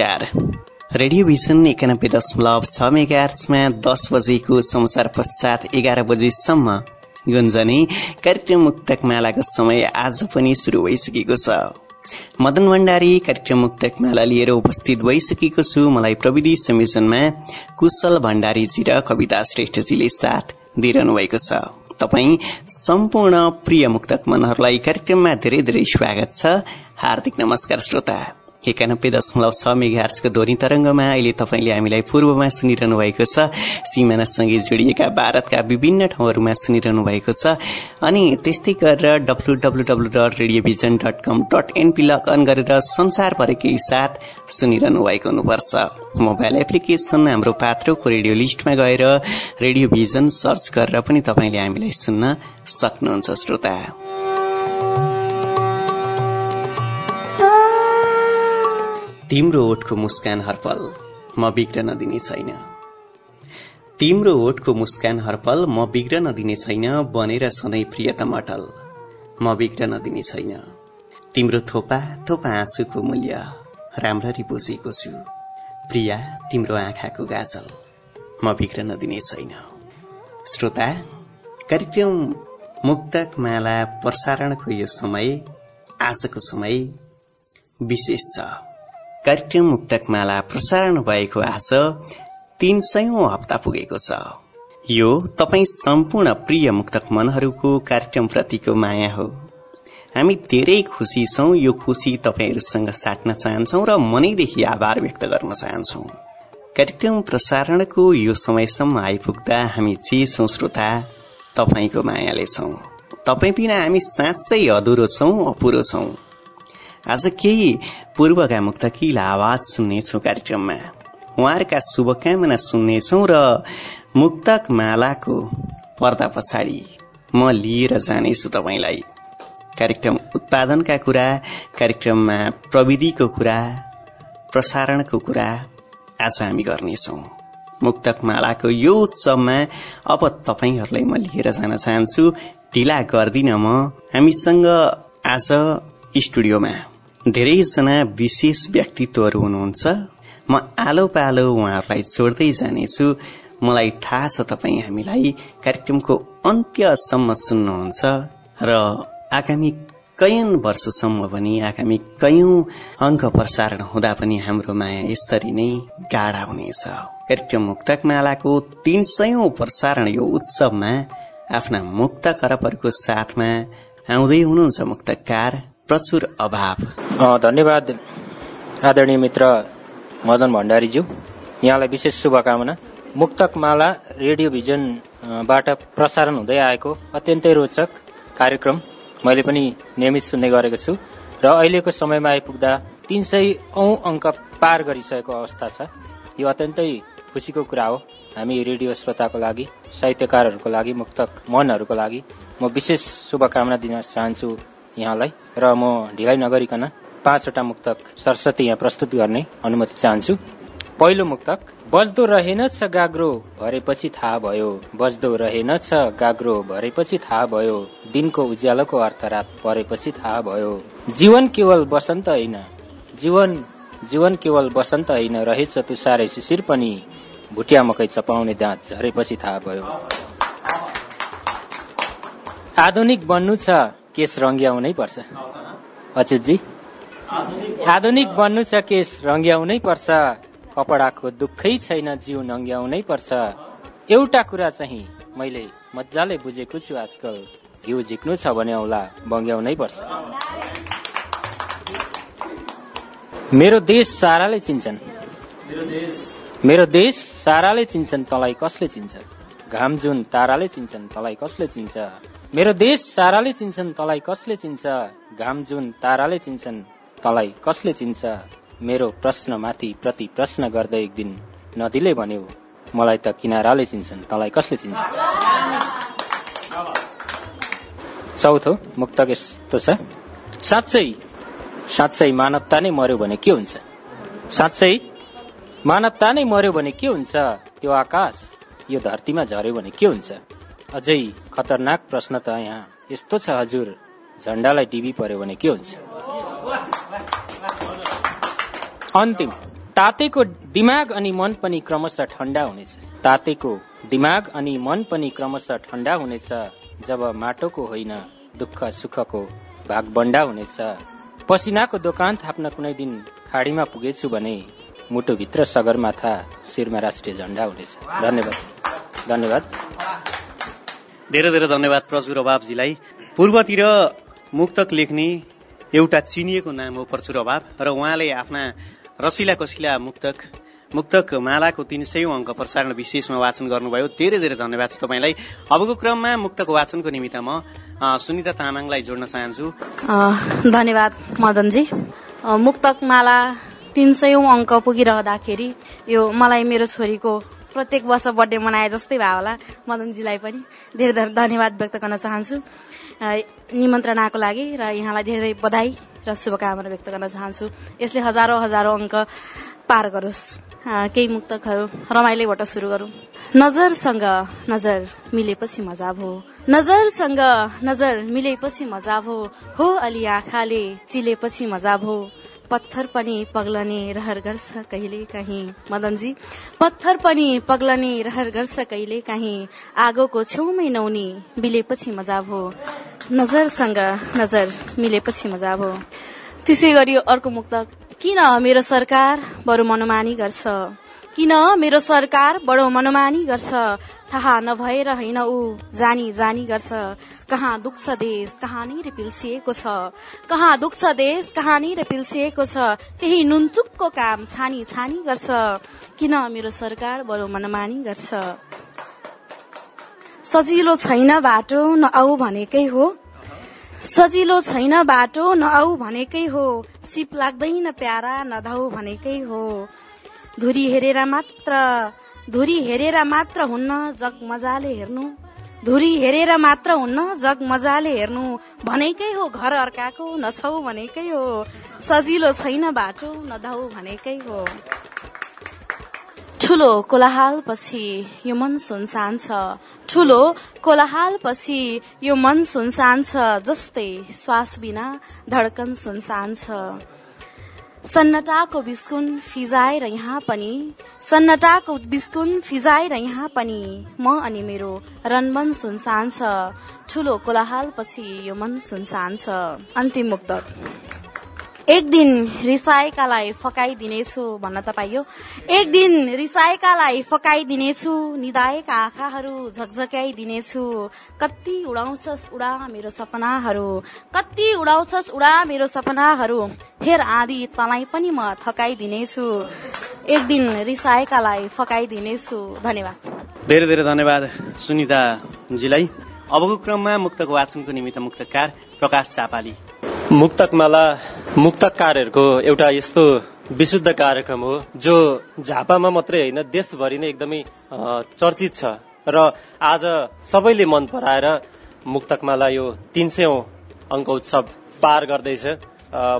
नमस्कार। Radio vision एकानब्बे दशमलव छ मेगार्समा दस बजेको समाचार पश्चात एघार बजेसम्म गुन्जने कार्यक्रम मुक्तक मालाको समय आज पनि सुरु भइसकेको छ। मदन भण्डारी कार्यक्रम मुक्तक माला लिएर उपस्थित भइसकेको छु। मलाई प्रविधि संयोजनमा कुशल भण्डारीजी र कविता श्रेष्ठजीले साथ दिइरहनु भएको छ। तपाईँ सम्पूर्ण प्रिय मुक्तक मनहरूलाई कार्यक्रममा धेरै धेरै स्वागत छ। हार्दिक नमस्कार श्रोता। एकानब्बे दशमलव छ मेघार्सको ध्वनि तरंगमा अहिले तपाईँले हामीलाई पूर्वमा सुनिरहनु भएको छ। सिमानासँगै जोडिएका भारतका विभिन्न ठाउँहरूमा सुनिरहनु भएको छ। अनि त्यस्तै गरेर W W W dot Radio Vision dot com dot NP log on गरेर संसारभरिकै साथ सुनिरहनु भएको हुनुपर्छ। मोबाइल एप्लिकेशन हाम्रो पात्रोको रेडियो लिस्टमा गएर रेडियो भिजन सर्च गरेर पनि तपाईँले हामीलाई सुन्न सक्नुहुन्छ श्रोता। तिम्रो ओठको मुस्कान हरपल म बिग्रन दिने छैन। तिम्रो ओठको मुस्कान हरपल म बिग्रन दिने छैन बनेर सधैँ प्रियतम अटल म बिग्रन दिने छैन। तिम्रो थोपा थोपा आँसुको मूल्य राम्ररी बुझेको छु। प्रिया तिम्रो आँखाको गाजल म बिग्रन दिने छैन। श्रोता कार्यक्रम मुक्तक माला प्रसारणको यो समय आजको समय विशेष छ। कार्यक्रम मुक्तक माला प्रसारण भएको आज तीन सयौं हप्ता पुगेको छ। यो तपाईँ सम्पूर्ण प्रिय मुक्तक मनहरूको कार्यक्रम प्रतिको माया हो। हामी धेरै खुसी छौँ यो खुसी तपाईँहरूसँग साट्न चाहन्छौ र मनैदेखि आभार व्यक्त गर्न चाहन्छौ। कार्यक्रम प्रसारणको यो समयसम्म आइपुग्दा हामी जे छौँ श्रोता तपाईँको मायाले छौँ। तपाईँ बिना हामी साँच्चै अधुरो छौँ अपुरो छौँ। आज केही पूर्वका मुक्तकिला आवाज सुन्नेछौ कार्यक्रममा। उहाँहरूका शुभकामना सुन्नेछौ र मुक्तक मालाको पर्दा पछाडि म लिएर जानेछु तपाईँलाई। कार्यक्रम उत्पादनका कुरा कार्यक्रममा प्रविधिको कुरा प्रसारणको कुरा आज हामी गर्नेछौँ। मुक्तक मालाको यो उत्सवमा अब तपाईँहरूलाई म लिएर जान चाहन्छु। ढिला गर्दिन म। हामीसँग आज स्टुडियोमा धेरैजना विशेष व्यक्तित्वहरू हुनुहुन्छ। म आलो पालो उहाँहरूलाई जोड्दै जानेछु। मलाई थाहा छ तपाईँ हामीलाई कार्यक्रमको अन्त्यसम्म सुन्नुहुन्छ र आगामी कैयन वर्षसम्म पनि आगामी कैयौं अङ्क प्रसारण हुँदा पनि हाम्रो माया यसरी नै गाढा हुनेछ। कार्यक्रम मुक्तक मालाको तीन सयौं प्रसारण यो उत्सवमा आफ्ना मुक्त करपहरूको साथमा आउँदै हुनुहुन्छ मुक्तकार प्रचुर अभाव। धन्यवाद आदरणीय मित्र मदन भण्डारीज्यू। यहाँलाई विशेष शुभकामना। मुक्तक माला रेडियो भिजनबाट प्रसारण हुँदै आएको अत्यन्तै रोचक कार्यक्रम मैले पनि नियमित सुन्ने गरेको छु र अहिलेको समयमा आइपुग्दा तीन सय औ अङ्क पार गरिसकेको अवस्था छ। यो अत्यन्तै खुसीको कुरा हो। हामी रेडियो श्रोताको लागि साहित्यकारहरूको लागि मुक्तक मनहरूको लागि म विशेष शुभकामना दिन चाहन्छु। यहाँलाई र म ढिलाइ नगरिकन पाँचवटा मुक्तक सरस्वती यहाँ प्रस्तुत गर्ने अनुमति चाहन्छु। पहिलो मुक्तक बज्दो रहेनछ गाग्रो भरेपछि थाहा भयो। बज्दो रहेनछ गाग्रो भरेपछि थाहा भयो। दिनको उज्यालोको अर्थ रात परेपछि थाहा भयो। जीवन केवल बसन्त होइन। जीवन जीवन केवल बसन्त होइन। रहेछ तुसारे शिशिर पनि। भुटिया मकै चपाउने दाँत झरेपछि थाहा भयो। आधुनिक बन्नु छ। केस रङ्ग्याउनै पर्छ। अच्युतजी आधुनिक बन्नु छ केस रङ्ग्याउनै पर्छ। कपडाको दुःखै छैन जिउ नङ्ग्याउनै पर्छ। एउटा कुरा चाहिँ मैले मजाले बुझेको छु आजकल। घिउ झिक्नु छ भने औला बङ्ग्याउनै पर्छ। मेरो देश साराले चिन्छन्। मेरो देश साराले चिन्छन् तँलाई कसले चिन्छ? घाम जुन ताराले चिन्छन् तँलाई कसले चिन्छ? मेरो देश साराले चिन्छन् तँलाई कसले चिन्छ? घाम जुन ताराले चिन्छन् तँलाई कसले चिन्छ? मेरो प्रश्नमाथि प्रति प्रश्न गर्दै एक दिन नदीले भन्यो मलाई त किनाराले चिन्छन् तँलाई कसले चिन्छ? चौथो मुक्तक यस्तो छ। साँच्चै साँच्चै मानवता नै मर्यो भने के हुन्छ? साँच्चै मानवता नै मर्यो भने के हुन्छ? त्यो आकाश यो धरतीमा झर्यो भने के हुन्छ? अझै खतरनाक प्रश्न त यहाँ। यस्तो छ हजुर। झण्डालाई टिभी पर्यो भने के हुन्छ? अन्तिम। तातेको दिमाग अनि मन पनि क्रमशः ठण्डा हुनेछ। तातेको दिमाग अनि मन पनि क्रमशः ठण्डा हुनेछ। जब माटोको होइन दुःख सुखको भागबण्डा हुनेछ। पसिनाको दोकान थाप्न कुनै दिन खाडीमा पुगेछु भने मुटुभित्र सगरमाथा शिरमा राष्ट्रिय झण्डा हुनेछ। धन्यवाद। धन्यवाद। धेरै धेरै धन्यवाद प्रचुर अभावजीलाई पूर्वतिर मुक्तक लेख्ने एउटा चिनिएको नाम हो प्रचुर अभाव र उहाँले आफ्ना रसिला कसिला मुक्तक मुक्तक मालाको तीन सयौं अङ्क प्रसारण विशेषमा वाचन गर्नुभयो। धेरै धेरै धन्यवाद छ तपाईँलाई। अबको क्रममा मुक्तक वाचनको निमित्त म सुनिता तामाङलाई जोड्न चाहन्छु। अ, धन्यवाद मदनजी। मुक्तक माला तिन सयौं अङ्क पुगिरहँदाखेरि यो मलाई मेरो छोरीको प्रत्येक वर्ष बर्थडे मनाए जस्तै भयो होला। मदनजीलाई पनि धेरै धेरै धन्यवाद व्यक्त गर्न चाहन्छु। निमन्त्रणाको लागि र यहाँलाई धेरै बधाई र शुभकामना व्यक्त गर्न चाहन्छु। यसले हजारौं हजारौं अङ्क पार गरोस्। केही मुक्तकहरू रमाइलोबाट सुरु गरौं। नजरसँग नजर मिलेपछि मजा भो नजरसँग नजर मिलेपछि मजा भो हो अलि आँखाले चिलेपछि मजा भो पत्थर पनि पग्लने रहर गर्छ कहिले काहीँ। मदनजी पत्थर पनि पग्लने रहर गर्छ कहिले काहीँ। आगोको छेउमै नौनी बिलेपछि मजा भो नजरसँग नजर मिलेपछि मजा भो त्यसै गरी अर्को मुक्त किन मेरो सरकार बरु मनोमानी गर्छ? किन मेरो सरकार बडो मनोमानी गर्छ? थाहा नभएर होइन ऊ जानी जानी गर्छ। कहाँ दुख्छ देश कहाँनिर पिल्सिएको छ। कहाँ दुख्छ देश कहाँनिर पिल्सिएको छ। त्यही नुनचुकको काम छानी छानी गर्छ। किन मेरो सरकार बडो मनोमानी गर्छ? सजिलो छैन बाटो नआऊ भनेकै हो। सजिलो छैन बाटो नआऊ भनेकै हो। सिप लाग्दैन प्यारा नधाउ भनेकै हो। धुरी हेरेर मात्र धुरी हेरेर मात्र हुन्न जग मजाले हेर्नु। धुरी हेरेर मात्र हुन्न जग मजाले हेर्नु। भनेकै हो घर अर्काको नछौ भनेकै हो। सजिलो छैन बाटो नधाउ भनेकै हो। ठुलो कोलाहाल पछि यो मन सुनसान छ। ठुलो कोलाहाल पछि यो मन सुनसान छ जस्तै श्वास बिना धडकन सुनसान छ। सन्नटाको बिस्कुन फिजाएर यहाँ पनि सन्नटाको बिस्कुन फिजाएर यहाँ पनि। म अनि मेरो रनमन सुनसान छ। ठुलो कोलाहाल पछि यो मन सुनसान छ। अन्तिम मुक्त एक दिन रिसाएकालाई फकाइदिनेछु भन्न त पाइयो। एक दिन रिसाएकालाई फकाइदिनेछु निदाएका आँखाहरू झकझक्याइदिनेछु। कति उडाउँछस् उडा मेरो सपनाहरू कति उडाउँछस् उडा मेरो सपनाहरू। फेर आधी तँलाई पनि म थकाइदिनेछु। एक दिन रिसाएकालाई फकाइदिनेछु। धन्यवाद। धेरै धेरै धन्यवाद सुनिताजीलाई। अबको क्रममा मुक्तक वाचनको निमित्त मुक्तकार प्रकाश चापाली। मुक्तकमाला मुक्तकारहरूको एउटा यस्तो विशुद्ध कार्यक्रम हो जो झापामा मात्रै होइन देशभरि नै एकदमै चर्चित छ। र आज सबैले मन पराएर मुक्तकमाला यो तीन सय अङ्क उत्सव पार गर्दैछ।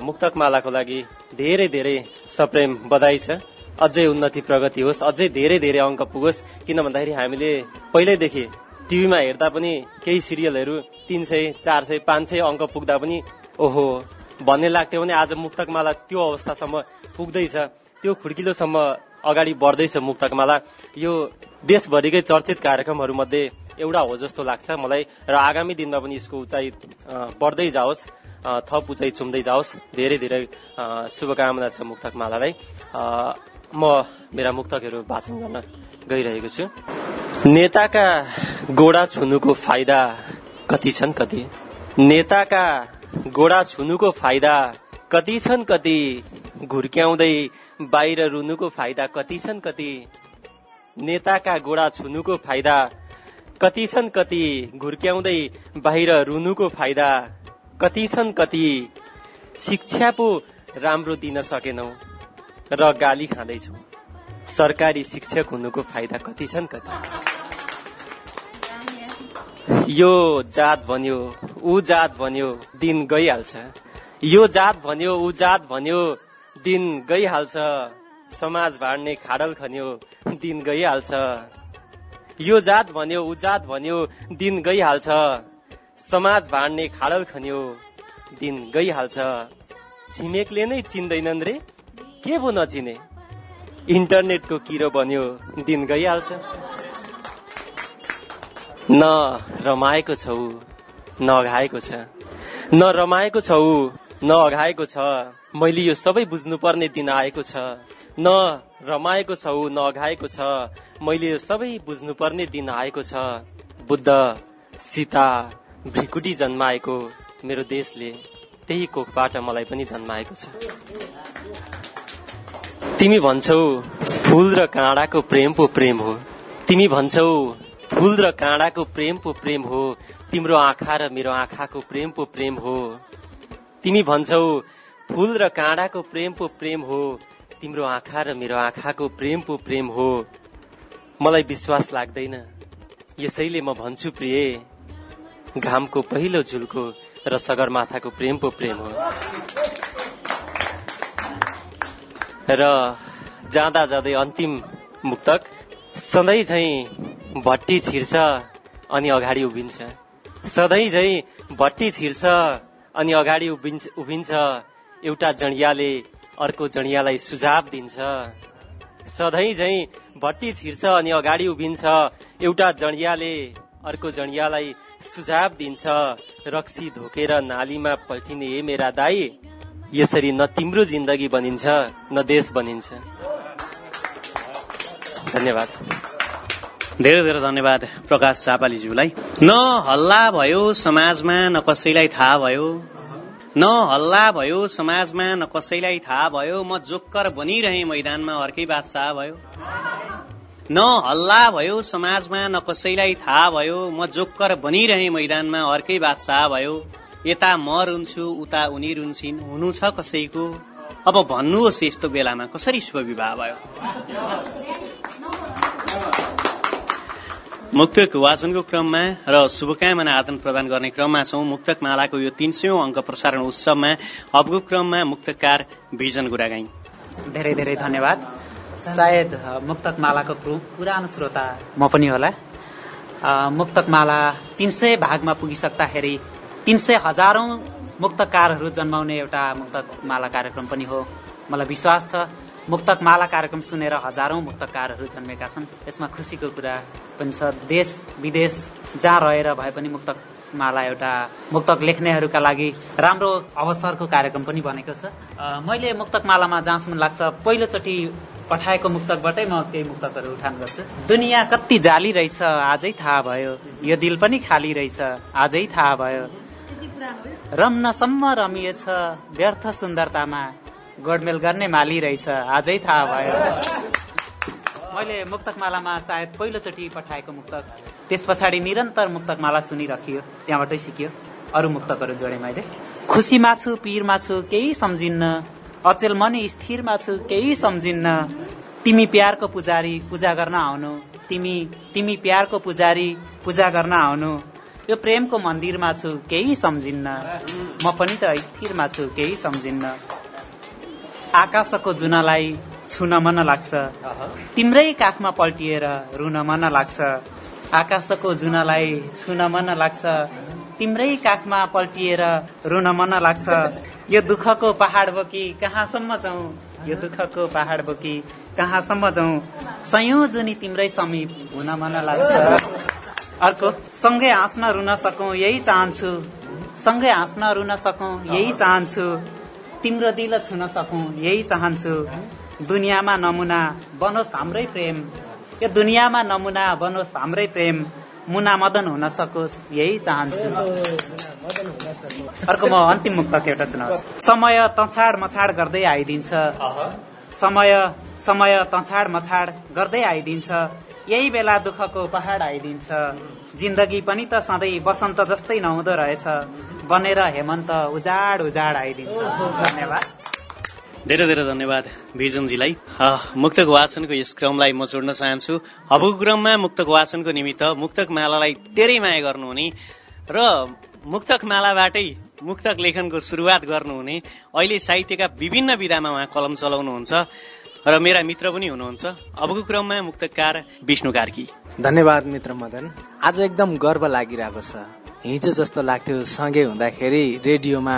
मुक्तकमालाको लागि धेरै धेरै सप्रेम बधाई छ। अझै उन्नति प्रगति होस् अझै धेरै धेरै अङ्क पुगोस् किन भन्दाखेरि हामीले पहिल्यैदेखि टिभीमा हेर्दा पनि केही सिरियलहरू तीन सय चार सय पाँच सय अङ्क पुग्दा पनि ओहो भन्ने लाग्थ्यो भने आज मुक्तकमाला त्यो अवस्थासम्म पुग्दैछ। त्यो खुड्किलोसम्म अगाडि बढ्दैछ मुक्तकमाला। यो देशभरिकै चर्चित कार्यक्रमहरूमध्ये एउटा हो जस्तो लाग्छ मलाई र आगामी दिनमा पनि यसको उचाइ बढ्दै जाओस् थप उचाइ चुम्दै जाओस्। धेरै धेरै शुभकामना छ मुक्तक मालालाई अ, म मेरा मुक्तकहरू वाचन गर्न गइरहेको छु। नेताका गोडा छुनुको फाइदा कति छन् कति? नेताका गोडा छुनुको फाइदा कति छन् कति? घुर्क्याउँदै बाहिर रुनुको फाइदा कति छन् कति? नेताका गोडा छुनुको फाइदा कति छन् कति? घुर्क्याउँदै बाहिर रुनुको फाइदा कति छन् कति? शिक्षा पो राम्रो दिन सकेनौ र गाली खाँदैछौ। सरकारी शिक्षक हुनुको फाइदा कति छन् कति? यो जात भन्यो ऊ जात भन्यो दिन गइहाल्छ। यो जात भन्यो ऊ जात भन्यो दिन गइहाल्छ। समाज भाड्ने खाडल खन्यो दिन गइहाल्छ। यो जात भन्यो ऊ जात भन्यो दिन गइहाल्छ। समाज भाड्ने खाडल खन्यो दिन गइहाल्छ। छिमेकले नै चिन्दैनन् रे? के पो नचिने? इन्टरनेटको किरो बन्यो दिन गइहाल्छ। न रमाएको छौ न अघाएको छ। न रमाएको छौ न अघाएको छ। मैले यो सबै बुझ्नुपर्ने दिन आएको छ। न रमाएको छौ न अघाएको छ। मैले यो सबै बुझ्नुपर्ने दिन आएको छ। बुद्ध सीता भ्रिकुटी जन्माएको मेरो देशले त्यही कोखबाट मलाई पनि जन्माएको छ। तिमी भन्छौ फूल र काँडाको प्रेम पो प्रेम हो। तिमी भन्छौ फूल र काँडाको प्रेम पो प्रेम हो। तिम्रो आँखा र मेरो आँखाको प्रेम पो प्रेम हो। तिमी भन्छौ फूल र काँडाको प्रेम पो प्रेम हो। तिम्रो आँखा र मेरो आँखाको प्रेम पो प्रेम हो। मलाई विश्वास लाग्दैन। यसैले म भन्छु प्रिय घामको पहिलो झुल्को र सगरमाथाको प्रेम पो प्रेम हो। र जाँदा जाँदै अन्तिम मुक्तक सधैँ झैँ भट्टी छिर्छ अनि अगाडि उभिन्छ। सधैँ झैँ भट्टी छिर्छ अनि अगाडि उभिन्छ उभिन्छ। एउटा जडियाले अर्को जडियालाई सुझाव दिन्छ। सधैँ झैँ भट्टी छिर्छ अनि अगाडि उभिन्छ। एउटा जडियाले अर्को जडियालाई सुझाव दिन्छ। रक्सी धोकेर नालीमा पल्टिने ए मेरा दाई यसरी न तिम्रो जिन्दगी बनिन्छ न देश बनिन्छ। धन्यवाद। धेरै धेरै धन्यवाद प्रकाश चापालीज्यूलाई न हल्ला भयो समाजमा न कसैलाई थाहा भयो। न हल्ला भयो समाजमा न कसैलाई थाहा भयो। म जोक्कर बनिरहे मैदानमा अर्कै बादशाह भयो। न हल्ला भयो समाजमा न कसैलाई थाहा भयो। म जोक्कर बनिरहे मैदानमा अर्कै बादशाह भयो। यता म रुन्छु उता उनी रुन्छन्। हुनु छ कसैको? अब भन्नुहोस् यस्तो बेलामा कसरी शुभ विवाह भयो? मुक्तक वाचनको क्रममा र शुभकामना आदान प्रदान गर्ने क्रममा छौं। मुक्तक मालाको यो तीन सयौं अङ्क प्रसारण उत्सवमा अबको क्रममा मुक्तकार भिजन गुरागाई। धेरै धेरै धन्यवाद। सायद मुक्तक मालाको पुर- पुरानो श्रोता म पनि होला। मुक्तक माला तीन सय भागमा पुगिसक्दाखेरि तीन सय हजारौं मुक्तकारहरू जन्माउने एउटा मुक्तक माला कार्यक्रम पनि हो। मलाई विश्वास छ मुक्तक माला कार्यक्रम सुनेर हजारौं मुक्तकारहरू जन्मेका छन्। यसमा खुसीको कुरा पनि छ। देश विदेश जहाँ रहेर भए पनि मुक्तक माला एउटा मुक्तक लेख्नेहरूका लागि राम्रो अवसरको कार्यक्रम पनि बनेको छ। मैले मुक्तक मालामा जहाँसम्म लाग्छ पहिलोचोटि पठाएको मुक्तकबाटै म केही मुक्तकहरू उठान गर्छु। दुनियाँ कति जाली रहेछ आजै थाहा भयो। यो दिल पनि खाली रहेछ आजै थाहा भयो। रम्नसम्म रमिएछ व्यर्थ सुन्दरतामा। गोडमेल गर्ने माली रहेछ। आजै थाहा भयो। मैले मुक्तकमालामा सायद पहिलोचोटि पठाएको मुक्तक। त्यस पछाडि निरन्तर मुक्तकमाला सुनिरखियो। त्यहाँबाटै सिकियो। अरू मुक्तकहरू जोडेँ मैले। खुसीमा छु पिरमा छु केही सम्झिन्न। अचेल मनी स्थिरमा छु केही सम्झिन्न। तिमी प्यारको पुजारी पूजा गर्न आउनु। तिमी तिमी प्यारको पुजारी पूजा गर्न आउनु। यो प्रेमको मन्दिरमा छु केही सम्झिन्न। म पनि त स्थिरमा छु केही सम्झिन्न। आकाशको जुनालाई छुन मन लाग्छ। तिम्रै काखमा पल्टिएर रुन मन लाग्छ। आकाशको जुनालाई छुन मन लाग्छ। तिम्रै काखमा पल्टिएर रुन मन लाग्छ। यो दुःखको पहाड बोकी कहाँसम्म जाउँ? यो दुःखको पहाड बोकी कहाँसम्म जाउँ? सयौं जुनी तिम्रै समीप हुन मन लाग्छ। अर्को सँगै हाँस्न रुन सकौँ यही चाहन्छु। सँगै हाँस्न रुन सकौँ यही चाहन्छु। तिम्रो दिल छुन सकौँ यही चाहन्छु। दुनियाँमा नमुना बनोस् हाम्रै प्रेम। यो दुनियाँमा नमुना बनोस् हाम्रै प्रेम। मुना मदन हुन सकोस् यही चाहन्छु। अर्को म अन्तिम मुक्तक एउटा सुनाउँछु। समय तछाड मछाड गर्दै आइदिन्छ। समय समय तछाड मछाड गर्दै आइदिन्छ। यही बेला दुःखको पहाड आइदिन्छ। जिन्दगी पनि त सधैँ बसन्त जस्तै नहुँदो रहेछ। बनेर हेमन्त उजाड उजाड आइदिन्छ। धन्यवाद। धेरै धेरै धन्यवाद भिजनजीलाई मुक्तक वाचनको यस क्रमलाई म जोड्न चाहन्छु। अबको क्रममा मुक्तक वाचनको निमित्त मुक्तक मालालाई धेरै माया गर्नुहुने र मुक्तक मालाबाटै मुक्तक लेखनको सुरुवात गर्नुहुने। अहिले साहित्यका विभिन्न विधामा उहाँ कलम चलाउनुहुन्छ र मेरा मित्र पनि हुनुहुन्छ। अबको क्रममा मुक्तकार विष्णु कार्की। धन्यवाद मित्र मदन। आज एकदम गर्व लागिरहेको छ। हिजो जस्तो लाग्थ्यो सँगै हुँदाखेरि रेडियोमा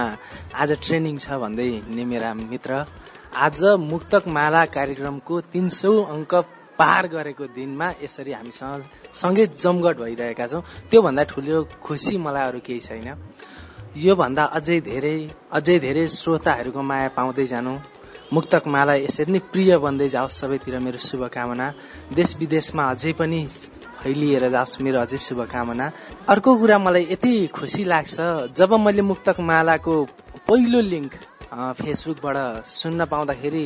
आज ट्रेनिङ छ भन्दै नि मेरा मित्र। आज मुक्तक माला कार्यक्रमको तिन सौ अङ्क पार गरेको दिनमा यसरी हामीसँग सँगै जमघट भइरहेका छौँ। त्योभन्दा ठुलो खुसी मलाई अरू केही छैन। योभन्दा अझै धेरै अझै धेरै श्रोताहरूको माया पाउँदै जानु। मुक्तक माला यसरी नै प्रिय बन्दै जाओस् सबैतिर मेरो शुभकामना। देश विदेशमा अझै पनि फैलिएर जाओस् मेरो अझै शुभकामना। अर्को कुरा मलाई यति खुसी लाग्छ जब मैले मुक्तक मालाको पहिलो लिङ्क फेसबुकबाट सुन्न पाउँदाखेरि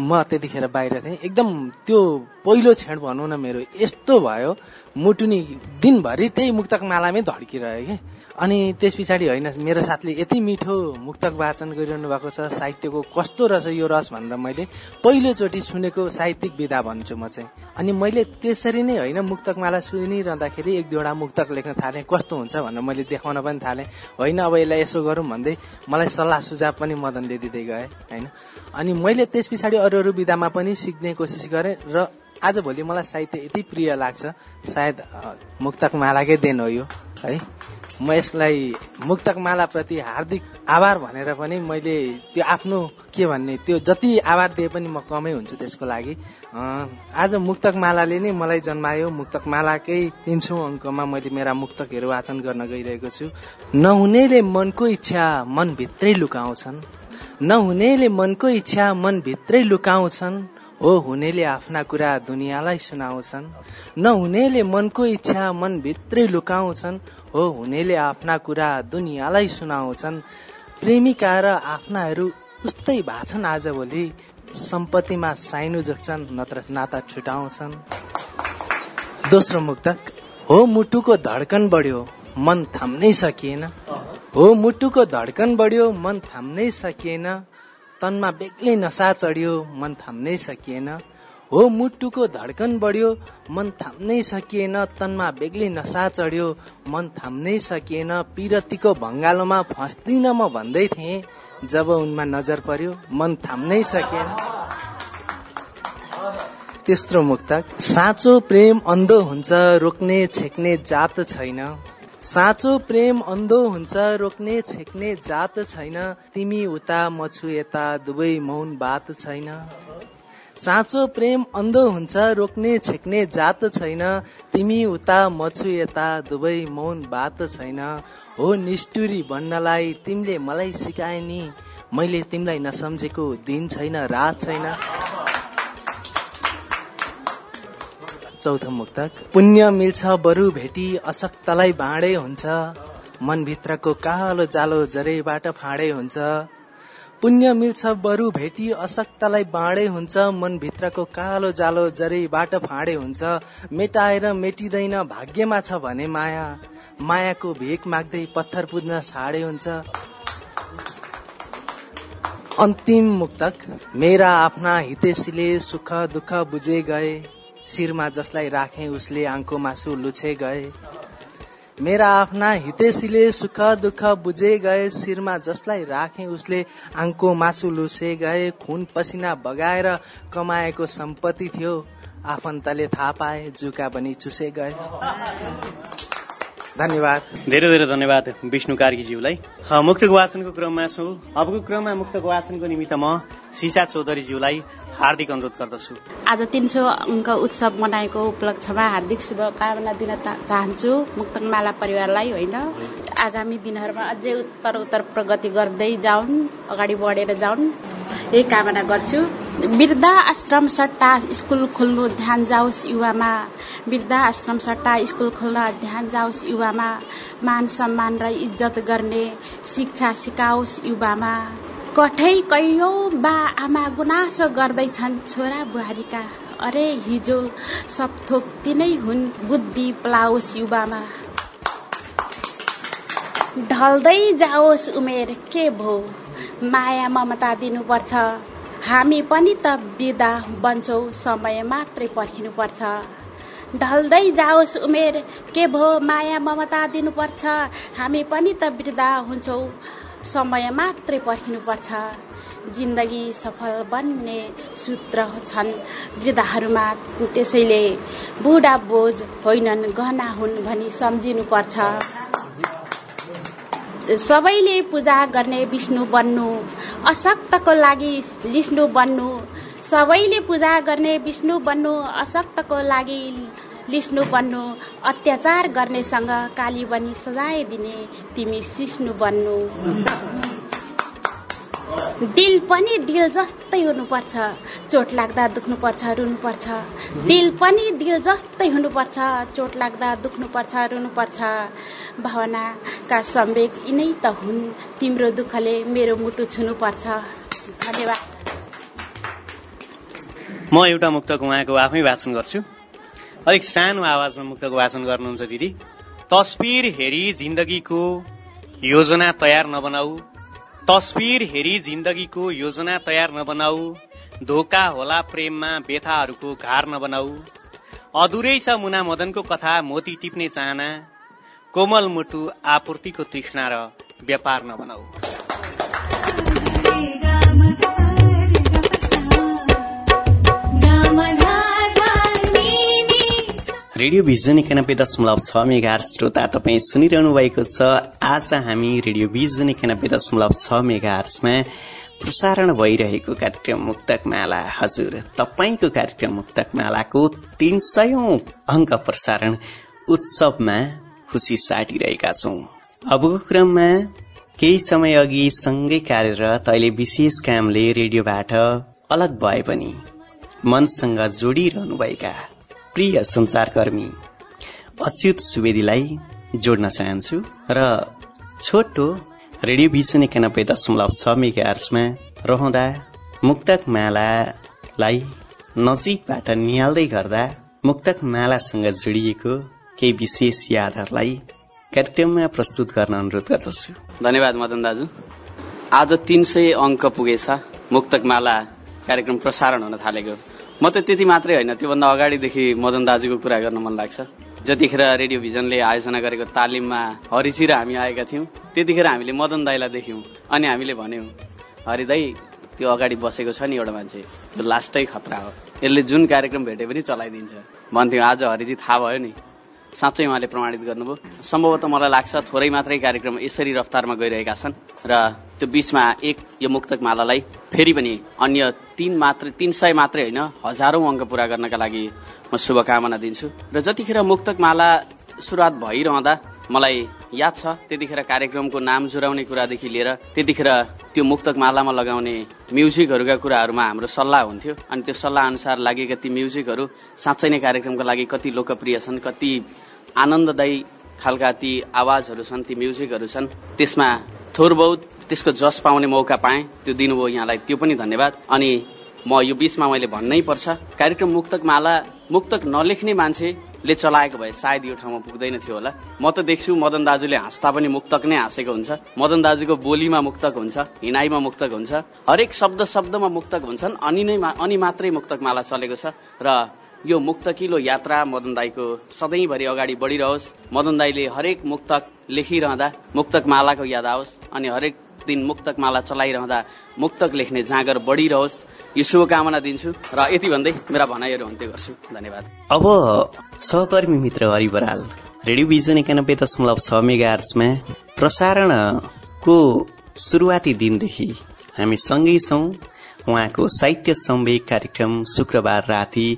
म त्यतिखेर बाहिर थिएँ। एकदम त्यो पहिलो क्षण भनौँ न मेरो यस्तो भयो। मुटुनी दिनभरि त्यही मुक्तक मालामै धड्किरह्यो कि। अनि त्यस पछाडि होइन मेरो साथले यति मिठो मुक्तक वाचन गरिरहनु भएको छ साहित्यको कस्तो रहेछ यो रस भनेर मैले पहिलोचोटि सुनेको साहित्यिक विधा भन्छु म चाहिँ। अनि मैले त्यसरी नै होइन मुक्तक माला सुनिरहँदाखेरि एक दुईवटा मुक्तक लेख्न थालेँ कस्तो हुन्छ भनेर मैले देखाउन पनि थालेँ। होइन अब यसलाई यसो गरौँ भन्दै मलाई सल्लाह सुझाव पनि मदनले दिँदै गए होइन। अनि मैले त्यस पछाडि अरू अरू विधामा पनि सिक्ने कोसिस गरेँ र आजभोलि मलाई साहित्य यति प्रिय लाग्छ सायद मुक्तक मालाकै देन हो यो है। म यसलाई मुक्तक मालाप्रति हार्दिक आभार भनेर पनि मैले त्यो आफ्नो के भन्ने त्यो जति आभार दिए पनि म कमै हुन्छु त्यसको लागि। आज मुक्तक मालाले नै मलाई जन्मायो। मुक्तक मालाकै तिन सौ अङ्कमा मैले मेरा मुक्तकहरू वाचन गर्न गइरहेको छु। नहुनेले मनको इच्छा मनभित्रै लुकाउँछन्। नहुनेले मनको इच्छा मनभित्रै लुकाउँछन्। हो हुनेले आफ्ना कुरा दुनियाँलाई सुनाउँछन्। नहुनेले मनको इच्छा मनभित्रै लुकाउँछन्। हो हुनेले आफ्ना कुरा दुनियाँलाई सुनाउँछन्। प्रेमिका र आफ्नाहरू उस्तै भाछन् आजभोलि सम्पत्तिमा साइनो जोग्छन् नत्र नाता छुटाउँछन्। दोस्रो मुक्तक हो मुटुको धड्कन बढ्यो मन थाम्नै सकिएन। हो मुटुको धड्कन बढ्यो मन थाम्नै सकिएन। तनमा बेग्लै नसा चढ्यो मन थाम्नै सकिएन। हो मुटुको धड्कन बढ्यो मन थाम्नै सकिएन तनमा बेग्लै नसा चढ्यो मन थाम्नै सकिएन पिरतीको भङ्गालोमा फस्दिन म भन्दै थिएँ। जब उनमा नजर पर्यो मन थाम्नै सकिएन। तेस्रो मुक्तक साँचो प्रेम अन्धो हुन्छ रोक्ने छेक्ने जात छैन। साँचो प्रेम अन्धो हुन्छ रोक्ने छेक्ने जात छैन। तिमी उता म छु यता दुवै मौन बात छैन। साँचो प्रेम अन्धो हुन्छ रोक्ने छेक्ने जात छैन। तिमी उता म छु यता दुवै मौन बात छैन। हो निष्ठुरी भन्नलाई तिमीले मलाई सिकाए नि। मैले तिमीलाई नसम्झेको दिन छैन रात छैन। चौथो मुक्तक। पुण्य मिल्छ बरु भेटी अशक्तलाई बाँडे हुन्छ। मनभित्रको कालो जालो जरेबाट फाँडे हुन्छ। पुण्य मिल्छ बरु भेटी अशक्तलाई बाँडे हुन्छ मनभित्रको कालो जालो जरैबाट फाँडे हुन्छ। मेटाएर मेटिँदैन भाग्यमा छ भने माया। मायाको भेक माग्दै पत्थर पुज्न छाडे हुन्छ। अन्तिम मुक्तक मेरा आफ्ना हितेसीले सुख दुःख बुझे गए। शिरमा जसलाई राखे उसले आङ्को मासु लुछे गए। मेरा आफ्ना हितेसीले सुख दुःख बुझे गए शिरमा जसलाई राखे उसले आङको मासु लुसे गए खुन पसिना बगाएर कमाएको सम्पत्ति थियो। आफन्तले थाहा पाए जुका पनि चुसे गए। धन्यवाद। धेरै धेरै धन्यवाद विष्णु कार्कीज्यूलाई। मुक्तक वाचनको क्रममा छु। अबको क्रममा मुक्तक वाचनको निमित्त म सिसा चौधरीज्यूलाई हार्दिक अनुरोध गर्दछु। आज तिन सौ अङ्क उत्सव मनाएको उपलक्ष्यमा हार्दिक शुभकामना दिन चाहन्छु मुक्तक माला परिवारलाई होइन? आगामी दिनहरूमा अझै उत्तर उत्तर प्रगति गर्दै जाउन् अगाडि बढेर जाउन्। यही कामना गर्छु। वृद्धा आश्रम सट्टा स्कुल खोल्नु ध्यान जाओस् युवामा। वृद्धा आश्रम सट्टा स्कुल खोल्न ध्यान जाओस् युवामा। मान सम्मान र इज्जत गर्ने शिक्षा सिकाओस् युवामा। कठै कैयौँ बा आमा गुनासो गर्दैछन् छोरा बुहारीका। अरे हिजो सब थोक तिनै हुन् बुद्धि पलाओस् युवामा। ढल्दै जाओस् उमेर के भो? माया ममता दिनुपर्छ। हामी पनि त बिदा बन्छौ समय मात्रै पर्खिनुपर्छ। ढल्दै जाओस् उमेर के भो माया ममता दिनुपर्छ। हामी पनि त वृद्धा हुन्छौ समय मात्रै पर्खिनुपर्छ। जिन्दगी सफल बन्ने सूत्र छन् वृद्धाहरूमा त्यसैले बुढा बोझ होइनन् गहना हुन् भनी सम्झिनुपर्छ। सबैले पूजा गर्ने विष्णु बन्नु अशक्तको लागि लिस्नु बन्नु सबैले पूजा गर्ने विष्णु बन्नु अशक्तको लागि लिस्नु बन्नु अत्याचार गर्नेसँग काली बनी सजाय दिने तिमी सिस्नु बन्नु। दिल पनि दिल जस्तै हुनुपर्छ। चोट लाग्दा दुख्नुपर्छ रुनुपर्छ। दिल पनि दिल जस्तै हुनुपर्छ चोट लाग्दा दुख्नुपर्छ रुनुपर्छ। भावनाका सम्वेक यिनै त हुन्। तिम्रो दुःखले मेरो मुटु छुनुपर्छ। धन्यवाद। म एउटा मुक्तक उहाँको आफै वाचन गर्छु। अलिक सानो आवाजमा मुक्तको वाचन गर्नुहुन्छ दिदी। तस्बिर हेरी जिन्दगीको योजना तयार नबनाऊ। तस्बिर हेरी जिन्दगीको योजना तयार नबनाऊ धोका होला प्रेममा व्यथाहरूको घर नबनाऊ। अधुरै छ मुना मदनको कथा मोती टिप्ने चाहना कोमल मुटु आपूर्तिको तृष्णा र व्यापार नबनाऊ। रेडियो भिजन एकानब्बे दशमलव छ मेगा श्रोता तपाईँ सुनिरहनु भएको छ। आज हामी रेडियो भिजन एकानब्बे दशमलव छ मेगा प्रसारण भइरहेको कार्यक्रम मुक्तक माला हजुर तपाईँको कार्यक्रम मुक्तक मालाको तीन सयौं अङ्क प्रसारण उत्सवमा खुसी साटिरहेका छौं। अबको क्रममा केही समय अघि सँगै कार्यरत अहिले विशेष कामले रेडियोबाट अलग भए पनि मनसँग जोडिरहनुभएका प्रिय संचारकर्मी अच्युत सुवेदीलाई जोड्न चाहन्छु र छोटो रेडियो भिजन एकानब्बे दशमलव छ मेगा आर्समा रहँदा मुक्तक मालालाई नजिकबाट निहाल्दै गर्दा मुक्तक मालासँग जोडिएको केही विशेष यादहरूलाई कार्यक्रममा प्रस्तुत गर्न अनुरोध गर्दछु। धन्यवाद मदन दाजु। आज तीन सय अङ्क पुगेछ। मुक्तक माला कार्यक्रम प्रसारण हुन थालेको। म त त्यति मात्रै होइन। त्योभन्दा अगाडिदेखि मदन दाजुको कुरा गर्न मन लाग्छ। जतिखेर रेडियो भिजनले आयोजना गरेको तालिममा हरिची र हामी आएका थियौँ त्यतिखेर हामीले मदन दाईलाई देख्यौँ अनि हामीले भन्यौँ हरि दाई त्यो अगाडि बसेको छ नि एउटा मान्छे त्यो लास्टै खतरा हो। यसले जुन कार्यक्रम भेटे पनि चलाइदिन्छ। भन्थ्यौँ आज हरिजी थाहा भयो नि। साँच्चै उहाँले प्रमाणित गर्नुभयो। सम्भवतः मलाई लाग्छ थोरै मात्रै कार्यक्रम यसरी रफ्तारमा गइरहेका छन् र त्यो बीचमा एक यो मुक्तक मालालाई फेरि पनि अन्य तीन मात्र तीन सय मात्रै होइन हजारौं अङ्क पूरा गर्नका लागि म शुभकामना दिन्छु। र जतिखेर मुक्तक माला सुरुवात भइरहँदा मलाई याद छ त्यतिखेर कार्यक्रमको नाम जुराउने कुरादेखि लिएर त्यतिखेर त्यो मुक्तक मालामा लगाउने म्युजिकहरूका कुराहरूमा हाम्रो सल्लाह हुन्थ्यो। अनि त्यो सल्लाह अनुसार लागेका ती म्युजिकहरू साँच्चै नै कार्यक्रमको लागि कति लोकप्रिय छन् कति आनन्ददायी खालका ती आवाजहरू छन् ती म्युजिकहरू छन्। त्यसमा थोर बहुत त्यसको जस पाउने मौका पाएँ त्यो दिनुभयो यहाँलाई त्यो पनि धन्यवाद। अनि म यो बीचमा मैले भन्नै पर्छ कार्यक्रम मुक्तक माला मुक्तक नलेख्ने मान्छेले चलाएको भए सायद यो ठाउँमा पुग्दैन थियो होला। म त देख्छु मदन दाजुले हाँस्दा पनि मुक्तक नै हाँसेको हुन्छ। मदन दाजुको बोलीमा मुक्तक हुन्छ हिनाइमा मुक्तक हुन्छ। हरेक शब्द शब्दमा मुक्तक हुन्छन् अनि नै अनि मात्रै मुक्तक माला चलेको छ। र यो मुक्तकिलो यात्रा मदन दाईको सधैँभरि अगाडि बढिरहोस्। मदन दाईले हरेक मुक्तक लेखिरहँदा मुक्तक मालाको याद आओस्। अनि हरेक दिन मुक्तक माला चलाइरहँदा मुक्तक लेख्ने जाँगर बढिरहोस्। यो शुभकामना दिन्छु र यति भन्दै मेरा भनाइहरू अन्त्य गर्छु। धन्यवाद। अब सहकर्मी मित्र हरि बराल रेडियो भिजन एकानब्बे दशमलव छ मेगा आर्समा प्रसारणको सुरुवाती दिनदेखि हामी सँगै छौँ। उहाँको साहित्य सम्वेक कार्यक्रम शुक्रबार राति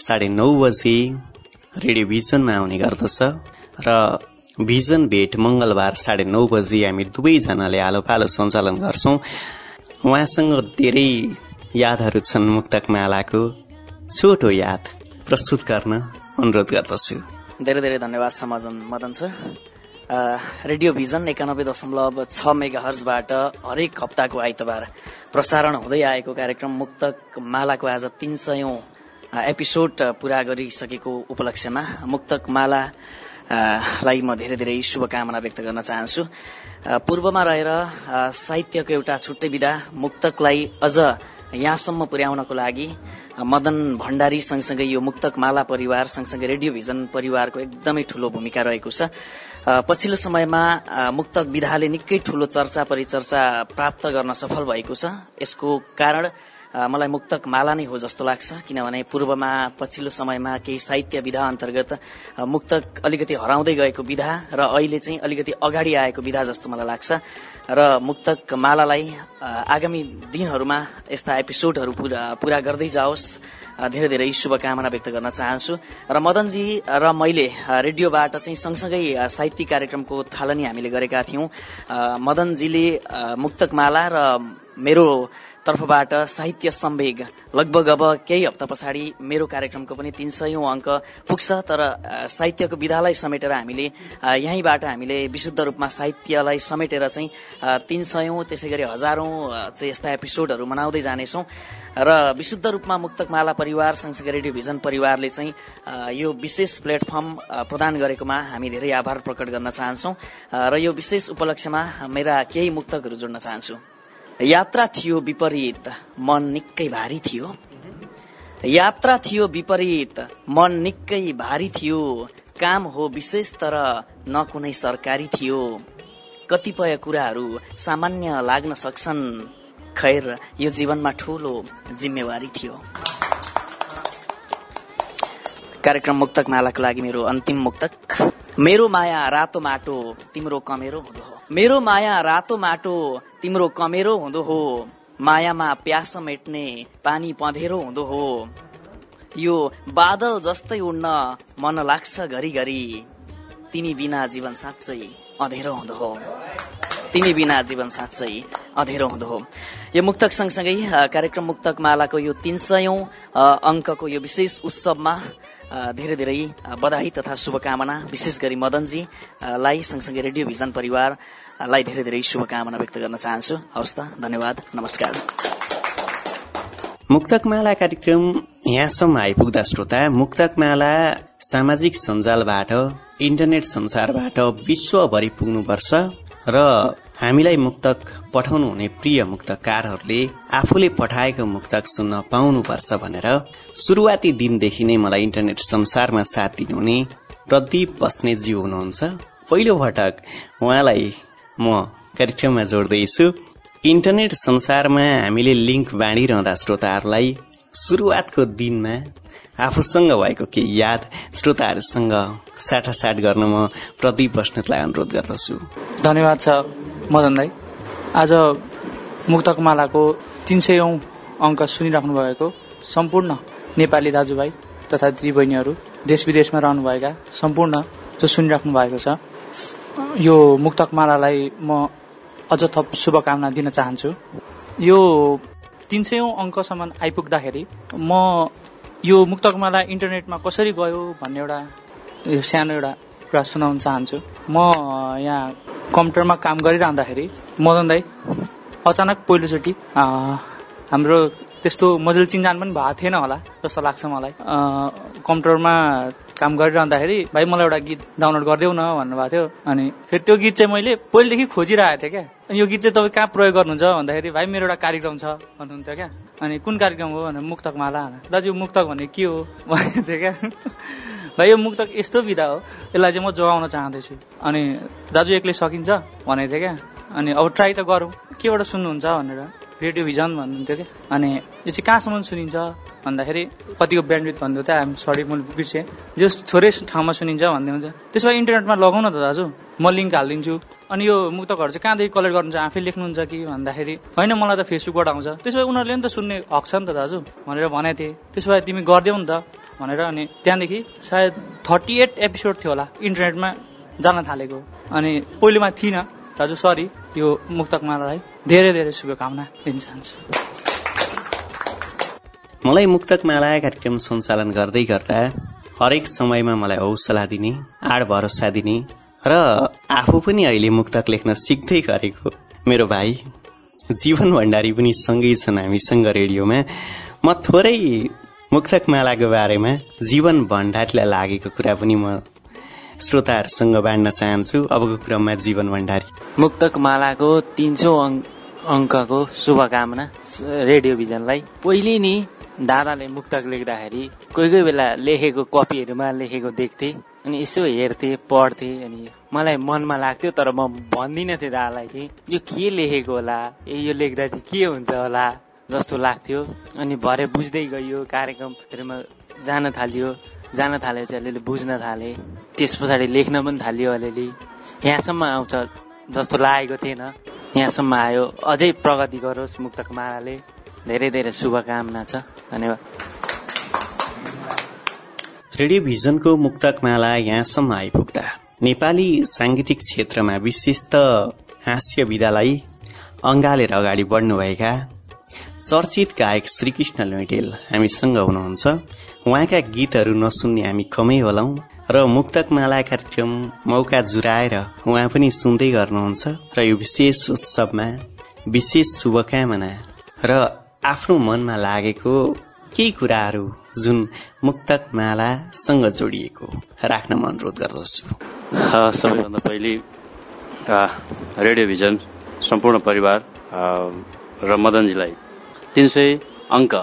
साढे नौ बजे रेडियो भिजनमा आउने गर्दछ र भिजन भेट मंगलबार साढे नौ बजे हामी दुवैजनाले आलो पालो सञ्चालन गर्छौं। उहाँसँग धेरै यादहरू छन् मुक्तक मालाको। छोटो याद प्रस्तुत गर्न अनुरोध गर्दछु। धेरै धेरै धन्यवाद समाजन मदन सर। रेडियो भिजन एकानब्बे दशमलव छ मेगा हर्जबाट हरेक हप्ताको आइतबार प्रसारण हुँदै आएको कार्यक्रम मुक्तक मालाको आज तीन सयौं एपिसोड पूरा गरिसकेको उपलक्ष्यमा। मुक्तक माला लाई म धेरै धेरै शुभकामना व्यक्त गर्न चाहन्छु। पूर्वमा रहेर साहित्यको एउटा छुट्टै विधा मुक्तकलाई अझ यहाँसम्म पुर्याउनको लागि मदन भण्डारी सँगसँगै यो मुक्तक माला परिवार सँगसँगै रेडियो भिजन परिवारको एकदमै ठूलो भूमिका रहेको छ। पछिल्लो समयमा मुक्तक विधाले निकै ठूलो चर्चा परिचर्चा प्राप्त गर्न सफल भएको छ। यसको कारण मलाई मुक्तक माला नै हो जस्तो लाग्छ किनभने पूर्वमा पछिल्लो समयमा केही साहित्य विधा अन्तर्गत मुक्तक अलिकति हराउँदै गएको विधा र अहिले चाहिँ अलिकति अगाडि आएको विधा जस्तो मलाई लाग्छ। र मुक्तक मालालाई आगामी दिनहरूमा यस्ता एपिसोडहरू पूरा गर्दै जाओस्। धेरै धेरै शुभकामना व्यक्त गर्न चाहन्छु। र मदनजी र मैले रेडियोबाट चाहिँ सँगसँगै साहित्यिक कार्यक्रमको थालनी हामीले गरेका थियौं। मदनजीले मुक्तकमाला र मेरो तर्फबाट साहित्य सम्वेग लगभग अब केही हप्ता पछाडि मेरो कार्यक्रमको पनि तीन सयौं अङ्क पुग्छ। तर साहित्यको विधालाई समेटेर हामीले यहीँबाट हामीले विशुद्ध रूपमा साहित्यलाई समेटेर चाहिँ तीन सयौं त्यसै गरी चाहिँ यस्ता एपिसोडहरू मनाउँदै जानेछौँ। र विशुद्ध रूपमा मुक्तकमाला परिवार सँगसँगै रेडियो भिजन परिवारले चाहिँ यो विशेष प्लेटफर्म प्रदान गरेकोमा हामी धेरै आभार प्रकट गर्न चाहन्छौ। र यो विशेष उपलक्ष्यमा मेरा केही मुक्तकहरू जोड्न चाहन्छु। यात्रा थियो विपरीत मन निकै भारी थियो। यात्रा थियो विपरीत मन निकै भारी थियो। काम हो विशेष तर न कुनै सरकारी थियो। कतिपय कुराहरू सामान्य लाग्न सक्छन्। खैर यो जीवनमा ठूलो जिम्मेवारी थियो। कार्यक्रम मुक्तक मालाको लागि मेरो अन्तिम मुक्तक। मेरो माया रातो माटो तिम्रो कमेरो हुँदो हो। मेरो माया रातो माटो तिम्रो कमेरो हुँदो हो। मायामा प्यास मेट्ने पानी पँधेरो हुँदो हो। यो बादल जस्तै उड्न मन लाग्छ घरिघरि। तिमी बिना जीवन साँच्चै अँधेरो हुँदो हो। तिमी बिना जीवन साँच्चै अँधेरो हुँदो हो। यो मुक्तक सँगसँगै कार्यक्रम मुक्तक मालाको यो तीन सयौं अङ्कको यो विशेष उत्सवमा धेरै धेरै बधाई तथा शुभकामना। विशेष गरी मदनजीलाई सँगसँगै रेडियो भिजन परिवारलाई धेरै धेरै शुभकामना व्यक्त गर्न चाहन्छु। हवस् त धन्यवाद नमस्कार। मुक्तकमाला कार्यक्रम यहाँसम्म आइपुग्दा श्रोता मुक्तकमाला सामाजिक सञ्जालबाट इन्टरनेट संसारबाट विश्वभरि पुग्नुपर्छ र हामीलाई मुक्तक पठाउनु हुने प्रिय मुक्तकारहरूले आफूले पठाएको मुक्तक सुन्न पाउनुपर्छ भनेर सुरुवाती दिनदेखि नै मलाई इन्टरनेट संसारमा साथ दिनुहुने प्रदीप बस्नेतजी हुनुहुन्छ। पहिलो पटक उहाँलाई म कार्यक्रममा जोड्दैछु। इन्टरनेट संसारमा हामीले लिङ्क बाँडिरहँदा श्रोताहरूलाई सुरुवातको दिनमा आफूसँग भएको केही याद श्रोताहरूसँग साटासाट गर्न म प्रदीप बस्नेतलाई अनुरोध गर्दछु। धन्यवाद छ मदन दाई। आज मुक्तकमालाको तिन सयौँ अङ्क सुनिराख्नु भएको सम्पूर्ण नेपाली दाजुभाइ तथा दिदीबहिनीहरू देश विदेशमा रहनुभएका सम्पूर्ण जो सुनिराख्नु भएको छ यो मुक्तकमालालाई म अझ थप शुभकामना दिन चाहन्छु। यो तिन सयौँ अङ्कसम्म आइपुग्दाखेरि म यो मुक्तकमाला इन्टरनेटमा कसरी गयो भन्ने एउटा सानो एउटा कुरा सुनाउन चाहन्छु। म यहाँ कम्प्युटरमा काम गरिरहँदाखेरि मदन दाई अचानक पहिलोचोटि हाम्रो त्यस्तो मजाले चिन्जान पनि भएको थिएन होला जस्तो लाग्छ मलाई। कम्प्युटरमा काम गरिरहँदाखेरि भाइ मलाई एउटा गीत डाउनलोड गरिदेऊ न भन्नुभएको थियो। अनि फेरि त्यो गीत चाहिँ मैले पहिलेदेखि खोजिरहेको थिएँ क्या। यो गीत चाहिँ तपाईँ कहाँ प्रयोग गर्नुहुन्छ भन्दाखेरि भाइ मेरो एउटा कार्यक्रम छ भन्नुहुन्थ्यो क्या। अनि कुन कार्यक्रम हो? भने मुक्तक माला दाजु मुक्तक भन्ने के हो? भनेको थिएँ क्या। भाइ यो मुक्तक यस्तो विधा हो यसलाई चाहिँ म जोगाउन चाहँदैछु। अनि दाजु एक्लै सकिन्छ? भनेको थिएँ क्या। अनि अब ट्राई त गरौँ। केबाट सुन्नुहुन्छ? भनेर। भिजन भन्नुहुन्थ्यो क्या अनि यो चाहिँ कहाँसम्म सुनिन्छ? भन्दाखेरि कतिको ब्यान्डविथ भन्नु थियो हामी सरी मैले बिर्सेँ। जो थोरै ठाउँमा सुनिन्छ भन्दै हुन्छ। त्यसो भए इन्टरनेटमा लगाउन त दाजु। म लिङ्क हालिदिन्छु। अनि यो मुक्तकहरू चाहिँ कहाँदेखि कलेक्ट गर्नुहुन्छ? आफै लेख्नुहुन्छ कि? भन्दाखेरि होइन मलाई त फेसबुकबाट आउँछ। त्यसो भए उनीहरूले नि त सुन्ने हक छ नि त दाजु भनेर भनेको थिएँ। त्यसो भए तिमी गरिदेऊ नि त भनेर अनि त्यहाँदेखि सायद थर्टी एट एपिसोड थियो होला। इन्टरनेटमा जान थालेको। अनि पहिलेमा थिइनँ दाजु सरी यो मुक्तकमालाई धेरै धेरै शुभकामना दिन चाहन्छु। मलाई मुक्तकमाला कार्यक्रम सञ्चालन गर्दै गर्दा हरेक समयमा मलाई हौसला दिने आड भरोसा दिने र आफू पनि अहिले मुक्तक लेख्न सिक्दै गरेको मेरो भाइ जीवन भण्डारी पनि सँगै छन् हामीसँग रेडियोमा। म थोरै मुक्तकमालाको बारेमा जीवन भण्डारीलाई लागेको कुरा पनि म श्रोताहरूसँग बाँड्न चाहन्छु। अबको क्रममा जीवन भण्डारी। मुक्तक मालाको तिन सौ अङ्कको शुभकामना रेडियो भिजनलाई। पहिले नि दादाले मुक्तक लेख्दाखेरि कोही कोही बेला लेखेको कपीहरूमा लेखेको देख्थे अनि यसो हेर्थे पढ्थे अनि मलाई मनमा लाग्थ्यो तर म भन्दिनँ थिएँ दादालाई चाहिँ यो के लेखेको होला ए यो लेख्दा चाहिँ के हुन्छ होला जस्तो लाग्थ्यो। अनि भरे बुझ्दै गइयो कार्यक्रमहरूमा जान थाल्यो। जान थालेपछि अलिअलि बुझ्न थाले। त्यस पछाडि लेख्न पनि थाल्यो अलिअलि। यहाँसम्म आउँछ जस्तो लागेको थिएन। यहाँसम्म आयो। अझै प्रगति गरोस् मुक्तक मालाले धेरै धेरै शुभकामना छ। धन्यवाद। रेडियो भिजनको मुक्तकमाला यहाँसम्म आइपुग्दा। नेपाली साङ्गीतिक क्षेत्रमा विशेष त हास्य विधालाई अङ्गालेर अगाडि बढ्नुभएका चर्चित गायक श्रीकृष्ण लुइटेल हामीसँग हुनुहुन्छ। उहाँका गीतहरू नसुन्ने हामी कमै होलाउ र मुक्तकमाला कार्यक्रम मौका जुराएर उहाँ पनि सुन्दै गर्नुहुन्छ र यो विशेष उत्सवमा विशेष शुभकामना र आफ्नो मनमा लागेको केही कुराहरू जुन मुक्तक मालासँग जोडिएको राख्न अनुरोध गर्दछु। सबैभन्दा पहिले रेडियो भिजन सम्पूर्ण परिवार र मदनजीलाई तिन सय अङ्क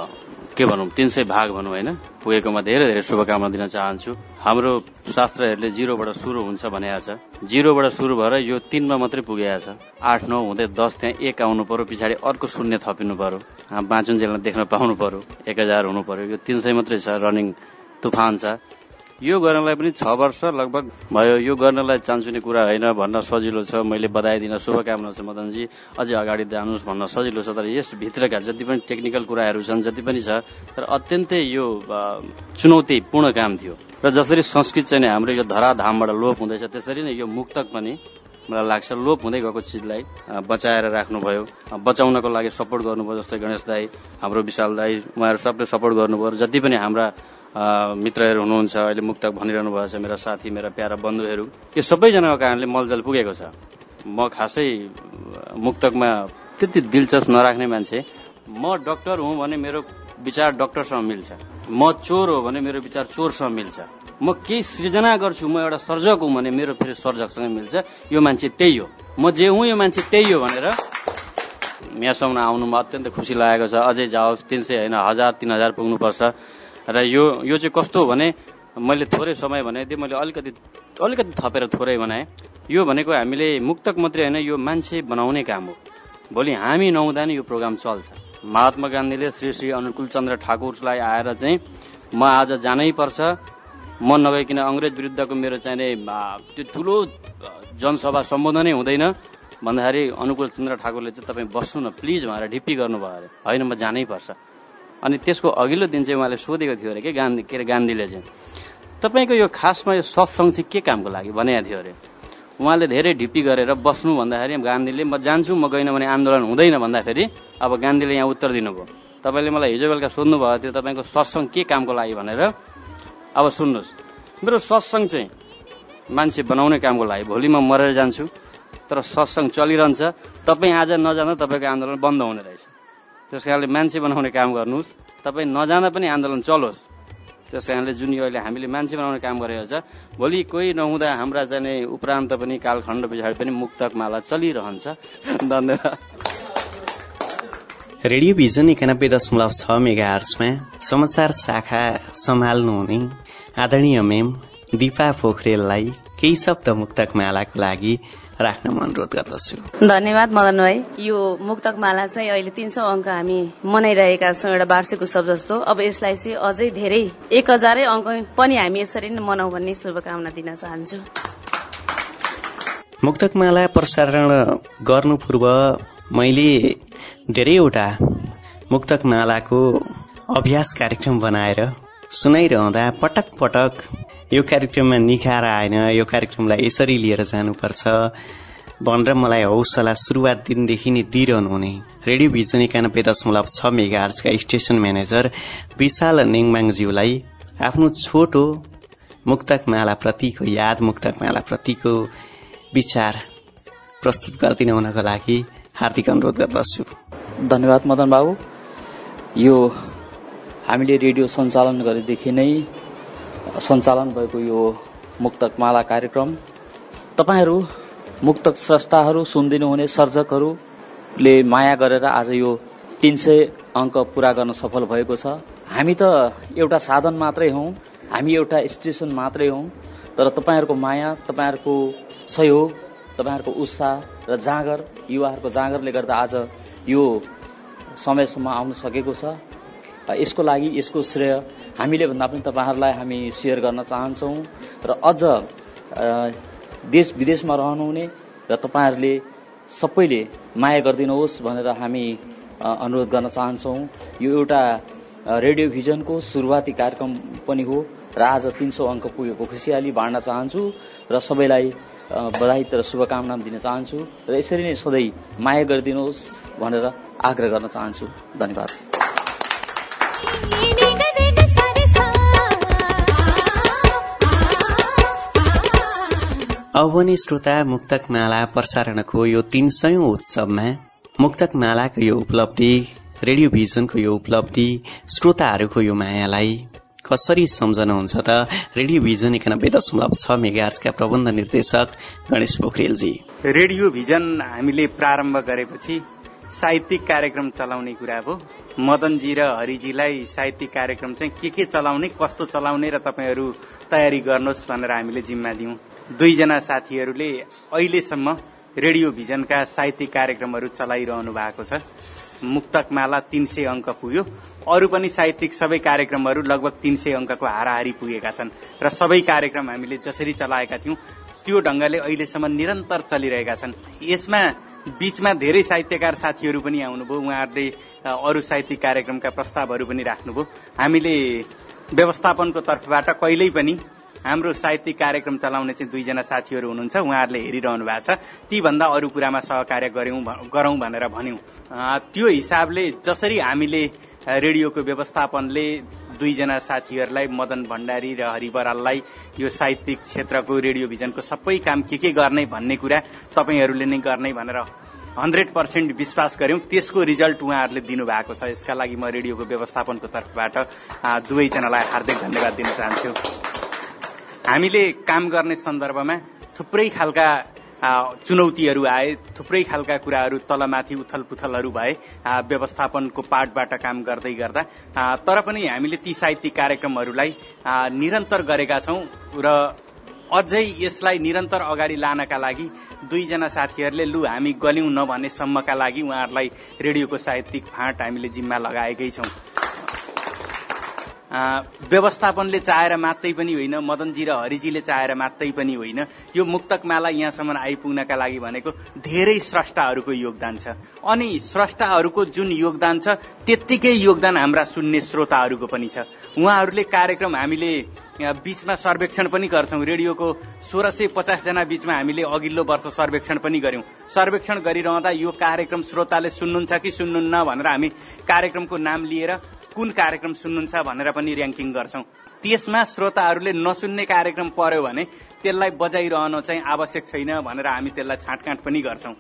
के भनौँ तिन सय भाग भनौँ होइन? पुगेकोमा धेरै धेरै शुभकामना दिन चाहन्छु। हाम्रो शास्त्रहरूले जिरोबाट सुरु हुन्छ भनेको छ। जिरोबाट सुरु भएर यो तिनमा मात्रै पुगेको छ। आठ नौ हुँदै दस त्यहाँ एक आउनु पर्यो पछाडि अर्को शून्य थपिनु पर्यो। बाँचुन्जेलमा देख्न पाउनु पर्यो। एक हजार हुनु पर्यो। यो तिन सय मात्रै छ। रनिङ तुफान छ। यो गर्नलाई पनि छ वर्ष लगभग भयो। यो गर्नलाई चान्सुने कुरा होइन भन्न सजिलो छ। मैले बधाई दिन शुभकामना छ मदनजी। अझै अगाडि जानुहोस् भन्न सजिलो छ। तर यसभित्रका जति पनि टेक्निकल कुराहरू छन् जति पनि छ तर अत्यन्तै यो चुनौतीपूर्ण काम थियो। र जसरी संस्कृत चाहिँ हाम्रो यो धराधामबाट लोप हुँदैछ त्यसरी नै यो मुक्तक पनि मलाई लाग्छ लोप हुँदै गएको चिजलाई बचाएर राख्नुभयो। बचाउनको लागि सपोर्ट गर्नुभयो जस्तै गणेश दाई हाम्रो विशाल दाई उहाँहरू सबले सपोर्ट गर्नुभयो। जति पनि हाम्रा मित्रहरू हुनुहुन्छ अहिले मुक्तक भनिरहनु भएको छ मेरा साथी मेरा प्यारा बन्धुहरू। यो सबैजनाको कारणले मलजल पुगेको छ। म खासै मुक्तकमा त्यति दिलचस्प नराख्ने मान्छे। म डक्टर हुँ भने मेरो विचार डक्टरसँग मिल्छ। म चोर हो भने मेरो विचार चोरसँग मिल्छ। म केही सृजना गर्छु म एउटा सर्जक हुँ भने मेरो फेरि सर्जकसँग मिल्छ। यो मान्छे त्यही हो। म जे हुँ यो मान्छे त्यही हो भनेर यहाँसम्म आउनुमा अत्यन्त खुसी लागेको छ। अझै जाओस् तिन सय होइन हजार तिन हजार पुग्नुपर्छ। र यो यो चाहिँ कस्तो हो भने मैले थोरै समय भने थिएँ मैले अलिकति अलिकति थपेर थोरै बनाएँ। यो भनेको हामीले मुक्तक मात्रै होइन यो मान्छे बनाउने काम हो। भोलि हामी नहुँदा नि यो प्रोग्राम चल्छ। महात्मा गान्धीले श्री श्री अनुकूल चन्द्र ठाकुरलाई आएर चाहिँ म आज जानै पर्छ। म नगइकन अङ्ग्रेज विरुद्धको मेरो चाहिने त्यो ठुलो जनसभा सम्बोधनै हुँदैन। भन्दाखेरि अनुकूल चन्द्र ठाकुरले चाहिँ तपाईँ बस्नु न प्लिज भनेर ढिप्पी गर्नुभयो अरे। होइन म जानै पर्छ। अनि त्यसको अघिल्लो दिन चाहिँ उहाँले सोधेको थियो अरे के गान्धी के अरे गान्धीले चाहिँ। तपाईँको यो खासमा यो सत्सङ्ग चाहिँ के कामको लागि भनेको थियो अरे? उहाँले धेरै ढिप्पी गरेर बस्नु भन्दाखेरि गान्धीले म जान्छु म गइन भने आन्दोलन हुँदैन भन्दाखेरि अब गान्धीले यहाँ उत्तर दिनुभयो। तपाईँले मलाई हिजो बेलुका सोध्नु भएको थियो तपाईँको सत्सङ्ग के कामको लागि भनेर। अब सुन्नुहोस्। मेरो सत्सङ्ग चाहिँ मान्छे बनाउने कामको लागि भोलि म मरेर जान्छु तर सत्सङ्ग चलिरहन्छ। तपाईँ आज नजाँदा तपाईँको आन्दोलन बन्द हुने रहेछ। त्यस कारणले मान्छे बनाउने काम गर्नुहोस्। तपाईँ नजाँदा पनि आन्दोलन चलोस्। त्यस कारणले जुन यो अहिले हामीले मान्छे बनाउने काम गरेको छ भोलि कोही नहुँदा हाम्रा चाहिँ उपरान्त पनि कालखण्ड पछाडि पनि मुक्तक माला चलिरहन्छ। धन्यवाद। रेडियो भिजन एकानब्बे दशमलव छ मेगा आर्समा समाचार शाखा सम्हाल्नुहुने आदरणीय मेम दिपा पोखरेललाई केही शब्द मुक्तक मालाको लागि राख्न म अनुरोध गर्दछु। धन्यवाद मदन भाइ। यो मुक्तक माला चाहिँ अहिले तिन सौ अङ्क हामी मनाइरहेका छौँ एउटा वार्षिक उत्सव जस्तो। अब यसलाई चाहिँ अझै धेरै एक हजारै अङ्क पनि हामी यसरी नै मनाउ भन्ने शुभकामना दिन चाहन्छु। मुक्तकमाला प्रसारण गर्नु पूर्व मैले धेरैवटा मुक्तकमालाको अभ्यास कार्यक्रम बनाएर सुनाइरहँदा पटक पटक यो कार्यक्रममा निखार आएन यो कार्यक्रमलाई यसरी लिएर जानुपर्छ। भनेर मलाई हौसला सुरुवात दिनदेखि नै दिइरहनुहुने रेडियो भिजन एकानब्बे दशमलव छ मेगा आर्चका स्टेशन म्यानेजर विशाल नेङमाङज्यूलाई आफ्नो छोटो मुक्तक माला प्रतिको याद मुक्तक माला प्रतिको विचार प्रस्तुत गरिदिनु हुनको लागि हार्दिक अनुरोध गर्दछु। धन्यवाद मदन बाबु। यो हामीले रेडियो सञ्चालन गरेदेखि नै सञ्चालन भएको यो मुक्तक माला कार्यक्रम। तपाईँहरू मुक्तक स्रष्टाहरू सुनिदिनु हुने सर्जकहरूले माया गरेर आज यो तिन सय अङ्क पूरा गर्न सफल भएको छ। हामी त एउटा साधन मात्रै हौ हामी एउटा स्टेसन मात्रै हौ तर तपाईँहरूको माया तपाईँहरूको सहयोग तपाईँहरूको उत्साह र जाँगर युवाहरूको जाँगरले गर्दा आज यो समयसम्म आउन सकेको छ। यसको लागि यसको श्रेय हामीले भन्दा पनि तपाईँहरूलाई हामी सेयर गर्न चाहन्छौँ र अझ देश विदेशमा रहनुहुने र तपाईँहरूले सबैले माया गरिदिनुहोस् भनेर हामी अनुरोध गर्न चाहन्छौँ। यो एउटा रेडियो भिजनको सुरुवाती कार्यक्रम पनि हो र आज तिन सौ अङ्क पुगेको खुसियाली बाँड्न चाहन्छु र सबैलाई बधाई र शुभकामना दिन चाहन्छु र यसरी नै सधैँ माया गरिदिनुहोस् भनेर आग्रह गर्न चाहन्छु। धन्यवाद। अब भने श्रोता मुक्तक माला प्रसारणको यो तीन सयौं उत्सवमा मुक्तक मालाको यो उपलब्धि रेडियो भिजनको यो उपलब्धि श्रोताहरूको यो मायालाई कसरी सम्झनुहुन्छ त? रेडियो भिजन एकानब्बे दशमलव छ मेगार्सका प्रबन्ध निर्देशक गणेश पोखरेलजी। रेडियो भिजन हामीले प्रारम्भ गरेपछि साहित्यिक कार्यक्रम चलाउने कुरा हो। मदनजी र हरिजीलाई साहित्यिक कार्यक्रम चाहिँ के के चलाउने कस्तो चलाउने र तपाईँहरू तयारी गर्नुहोस् भनेर हामीले जिम्मा दियौं। दुईजना साथीहरूले अहिलेसम्म रेडियो भिजनका साहित्यिक कार्यक्रमहरू चलाइरहनु भएको छ। मुक्तकमाला तीन सय अङ्क पुग्यो। अरू पनि साहित्यिक सबै कार्यक्रमहरू लगभग तीन सय अङ्कको हाराहारी पुगेका छन् र सबै कार्यक्रम हामीले जसरी चलाएका थियौं त्यो ढंगले अहिलेसम्म निरन्तर चलिरहेका छन्। यसमा बीचमा धेरै साहित्यकार साथीहरू पनि आउनुभयो। उहाँहरूले अरू साहित्यिक कार्यक्रमका प्रस्तावहरू पनि राख्नुभयो। हामीले व्यवस्थापनको तर्फबाट कहिल्यै पनि हाम्रो साहित्यिक कार्यक्रम चलाउने चाहिँ दुईजना साथीहरू हुनुहुन्छ। उहाँहरूले हेरिरहनु भएको छ। ती भन्दा अरू कुरामा सहकार्य गऱ्यौं गरौं भनेर भन्यौं। त्यो हिसाबले जसरी हामीले रेडियोको व्यवस्थापनले दुईजना साथीहरूलाई मदन भण्डारी र हरि बराललाई यो साहित्यिक क्षेत्रको रेडियो भिजनको सबै काम के के गर्ने भन्ने कुरा तपाईँहरूले नै गर्ने भनेर हन्ड्रेड पर्सेन्ट विश्वास गर्यौं त्यसको रिजल्ट उहाँहरूले दिनुभएको छ। यसका लागि म रेडियोको व्यवस्थापनको तर्फबाट दुवैजनालाई हार्दिक धन्यवाद दिन चाहन्छु। हामीले काम गर्ने सन्दर्भमा थुप्रै खालका चुनौतीहरू आए थुप्रै खालका कुराहरू तलमाथि उथल पुथलहरू भए व्यवस्थापनको पार्टबाट काम गर्दै गर्दा तर पनि हामीले ती साहित्यिक कार्यक्रमहरूलाई निरन्तर गरेका छौं र अझै यसलाई निरन्तर अगाडि लानका लागि दुईजना साथीहरूले लु हामी गल्यौं नभने सम्मका लागि उहाँहरूलाई रेडियोको साहित्यिक फाँट हामीले जिम्मा लगाएकै छौं। व्यवस्थापनले चाहेर मात्रै पनि होइन मदनजी र हरिजीले चाहेर मात्रै पनि होइन यो मुक्तकमाला यहाँसम्म आइपुग्नका लागि भनेको धेरै स्रष्टाहरूको योगदान छ। अनि स्रष्टाहरूको जुन योगदान छ त्यत्तिकै योगदान हाम्रा सुन्ने श्रोताहरूको पनि छ। उहाँहरूले कार्यक्रम हामीले बीचमा सर्वेक्षण पनि गर्छौं। रेडियोको सोह्र सय पचासजना बीचमा हामीले अघिल्लो वर्ष सर्वेक्षण पनि गर्यौं सर्वेक्षण गरिरहँदा यो कार्यक्रम श्रोताले सुन्नुहुन्छ कि सुन्नुहुन्न भनेर हामी कार्यक्रमको नाम लिएर कुन कार्यक्रम सुन्नुहुन्छ भनेर पनि ऱ्याङ्किङ गर्छौं। त्यसमा श्रोताहरूले नसुन्ने कार्यक्रम पर्यो भने त्यसलाई बजाइरहन चाहिँ आवश्यक छैन भनेर हामी त्यसलाई छाँटकाँट पनि गर्छौं।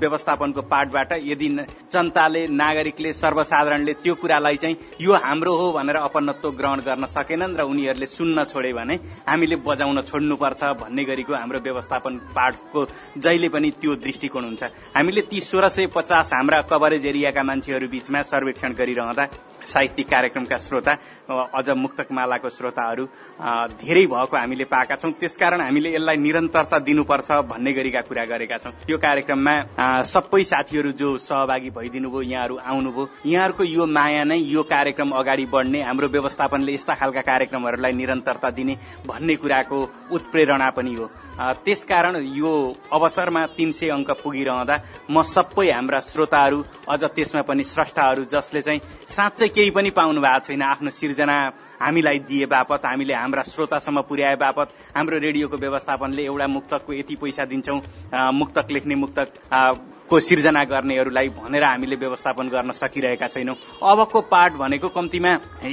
व्यवस्थापनको पार्टबाट यदि जनताले नागरिकले सर्वसाधारणले त्यो कुरालाई चाहिँ यो हाम्रो हो भनेर अपनत्व ग्रहण गर्न सकेनन् र उनीहरूले सुन्न छोडे भने हामीले बजाउन छोड्नुपर्छ भन्ने गरेको हाम्रो व्यवस्थापन पार्टको जहिले पनि त्यो दृष्टिकोण हुन्छ। हामीले ती सोह्र सय पचास हाम्रा कभरेज एरियाका मान्छेहरू बीचमा सर्वेक्षण गरिरहँदा साहित्यिक कार्यक्रमका श्रोता अझ मुक्तक मालाको श्रोताहरू धेरै भएको हामीले पाएका छौं। त्यसकारण हामीले यसलाई निरन्तरता दिनुपर्छ भन्ने गरीका कुरा गरेका छौं। यो कार्यक्रममा सबै साथीहरू जो सहभागी भइदिनु भयो यहाँहरू आउनुभयो यहाँहरूको यो माया नै यो कार्यक्रम अगाडि बढ्ने हाम्रो व्यवस्थापनले यस्ता खालका कार्यक्रमहरूलाई निरन्तरता दिने भन्ने कुराको उत्प्रेरणा पनि हो। त्यसकारण यो अवसरमा तीन सय अङ्क पुगिरहँदा म सबै हाम्रा श्रोताहरू अझ त्यसमा पनि स्रष्टाहरू जसले चाहिँ साँच्चै केही पनि पाउनु भएको छैन आफ्नो सिर्जना हामीलाई दिए बापत हामीले हाम्रा श्रोतासम्म पुर्याए बापत हाम्रो रेडियोको व्यवस्थापनले एउटा मुक्तकको यति पैसा दिन्छौं मुक्तक लेख्ने मुक्तक को सिर्जना गर्नेहरूलाई भनेर हामीले व्यवस्थापन गर्न सकिरहेका छैनौं। अबको पाठ भनेको कम्तीमा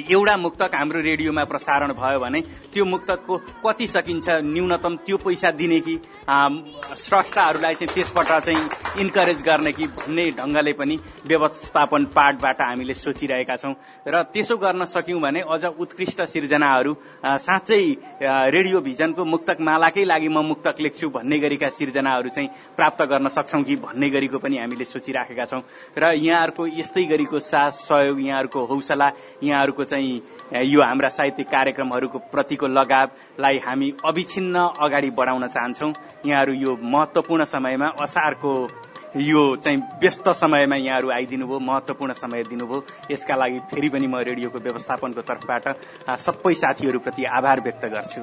एउटा मुक्तक हाम्रो रेडियोमा प्रसारण भयो भने त्यो मुक्तकको कति सकिन्छ न्यूनतम त्यो पैसा दिने कि स्रष्टाहरूलाई चाहिँ त्यसबाट चाहिँ इन्करेज गर्ने कि भन्ने ढंगले पनि व्यवस्थापन पाठबाट हामीले सोचिरहेका छौं। र त्यसो गर्न सक्यौं भने अझ उत्कृष्ट सिर्जनाहरू साँच्चै रेडियो भिजनको मुक्तक मालाकै लागि म मुक्तक लेख्छु भन्ने गरीका सिर्जनाहरू चाहिँ प्राप्त गर्न सक्छौं कि भन्ने गरीको पनि हामीले सोचिराखेका छौं। र यहाँहरूको यस्तै गरीको साथ सहयोग यहाँहरूको हौसला यहाँहरूको चाहिँ यो हाम्रा साहित्यिक कार्यक्रमहरूको प्रतिको लगावलाई हामी अविछिन्न अगाडि बढाउन चाहन्छौं। यहाँहरू यो महत्वपूर्ण समयमा असारको यो चाहिँ व्यस्त समयमा यहाँहरू आइदिनु भयो महत्वपूर्ण समय दिनुभयो। यसका लागि फेरि पनि म रेडियोको व्यवस्थापनको तर्फबाट सबै साथीहरूप्रति आभार व्यक्त गर्छु।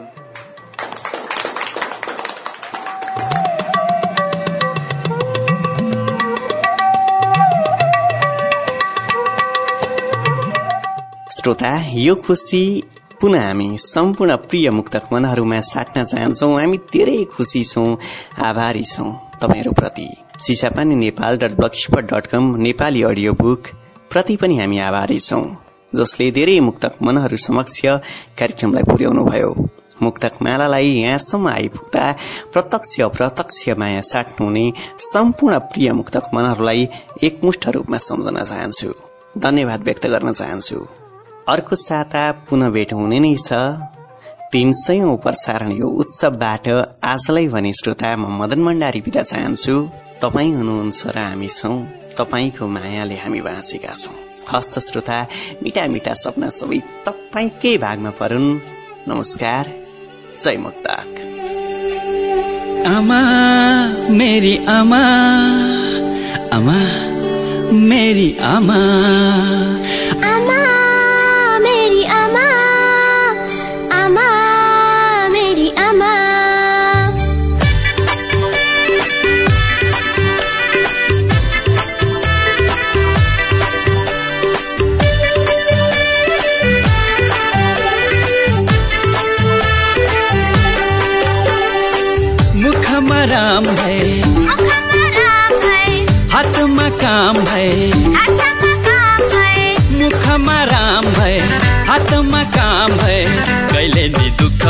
श्रोता यो खुसी पुनः हामी सम्पूर्ण प्रिय मुक्तक मनहरूमा साट्न चाहन्छौ। हामी धेरै खुसी छौं आभारी छौं तपाईँहरूप्रति। Nepal dot blogspot dot com Nepali audio book प्रति पनि हामी आभारी छौं जसले धेरै मुक्तक मनहरू समक्ष कार्यक्रमलाई पुर्याउनु भयो। मुक्तक मालालाई यहाँसम्म आइपुग्दा प्रत्यक्ष अप्रत्यक्ष माया साट्नुहुने सम्पूर्ण प्रिय मुक्तक मनहरूलाई एकमुष्ट रूपमा सम्झन चाहन्छु। धन्यवाद व्यक्त गर्न चाहन्छु। अर्को साता पुनः भेट हुने नै छ। तीन सयौं प्रसारण यो उत्सवबाट आजलाई भने श्रोता म मदन भण्डारी बिदा चाहन्छु। तपाईँ हुनुहुन्छ र हामी छौं। तपाईँको मायाले हामी बाँचेका छौं। हस्त श्रोता मिठा मिठा सपना सबै तपाईँकै भागमा परुन्। नमस्कार जय मुक्तक। आमा मेरी आमा आमा मेरी आमा।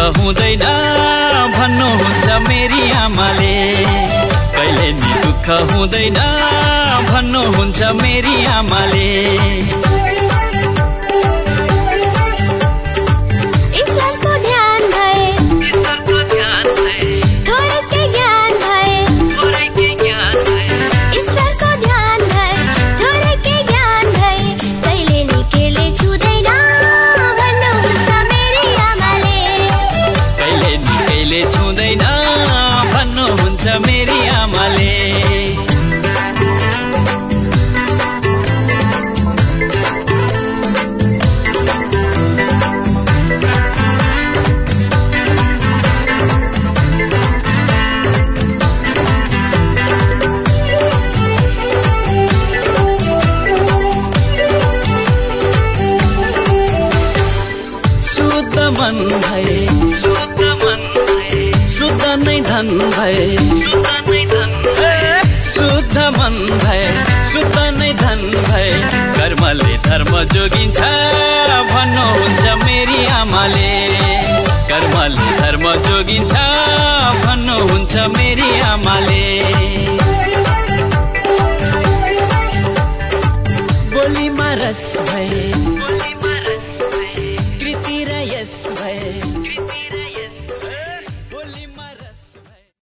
हुँदैन। भन्नुहुन्छ मेरी आमाले। कहिले नि दुःख हुँदैन। भन्नुहुन्छ मेरी आमाले।